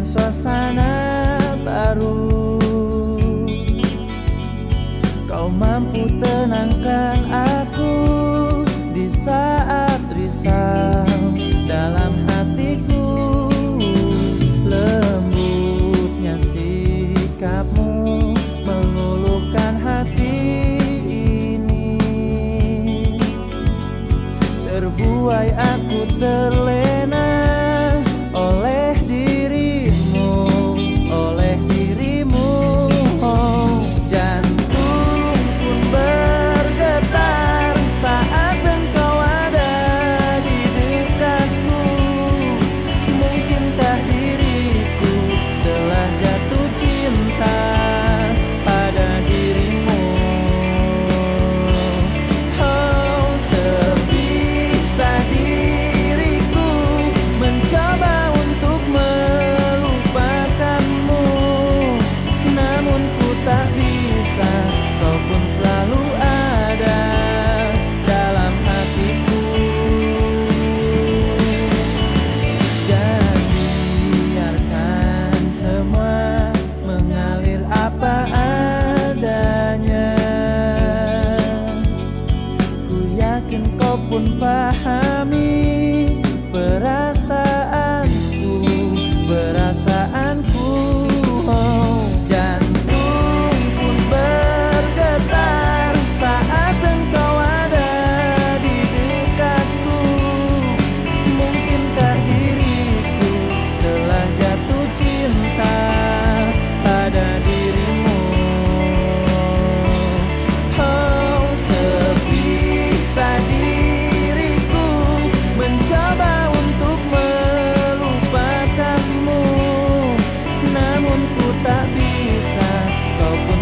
suasana baru. Kau mampu tenangkan aku di saat risau dalam hatiku. Lembutnya sikapmu mengulurkan hati ini. Terbuai aku terlalu yakin kau pun pahami. tak bisa. Kau pun